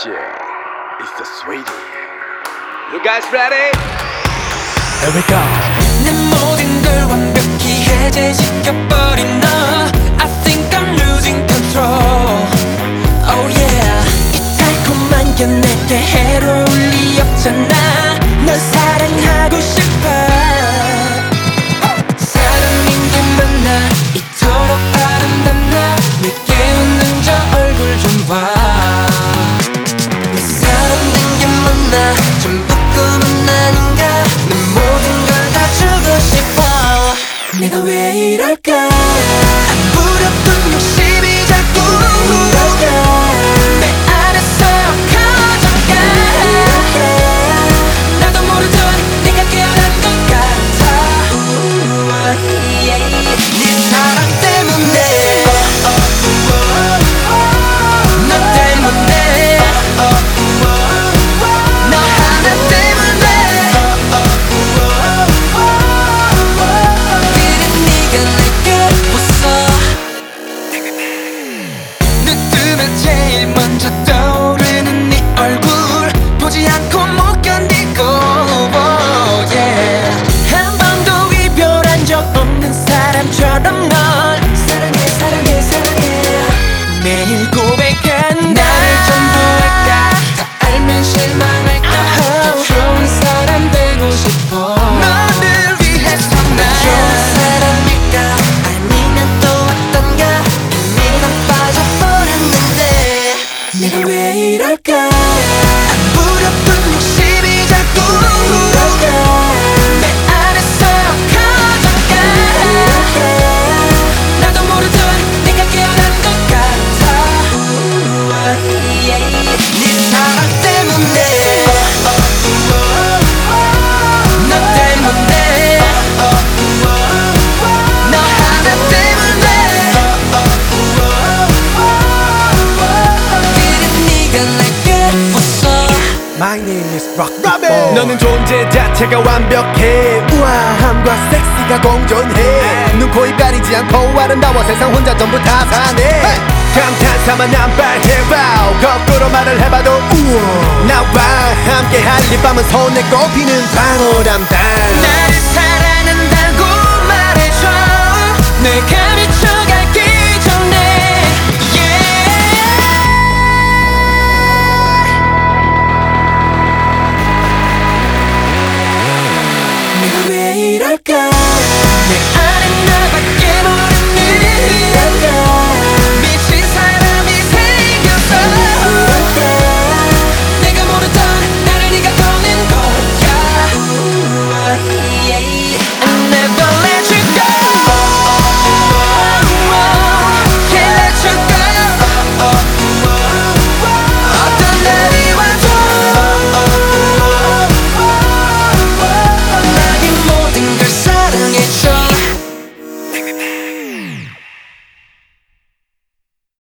Yeah, it's the sweetie. You guys ready? Here we go 내 모든 걸 완벽히 해제시켜버린 너 I think I'm losing control Oh yeah 이 달콤한 게 내게 해로울 리 없잖아 널 사랑하고 싶어 내가 왜 이럴까? 아무렇던 욕심이 자꾸 내 cha đắng ngã My name is Rock Robin. 너는 존재 자체가 완벽해. 우아함과 섹시가 공존해. 눈, 코, 입 가리지 않고 아름다워 세상 혼자 전부 다 사네. 감탄사만 안 빨개봐. 거꾸로 말을 해봐도 우와. 나와 함께할 이 밤은 손에 꼽히는 방울함 Mira que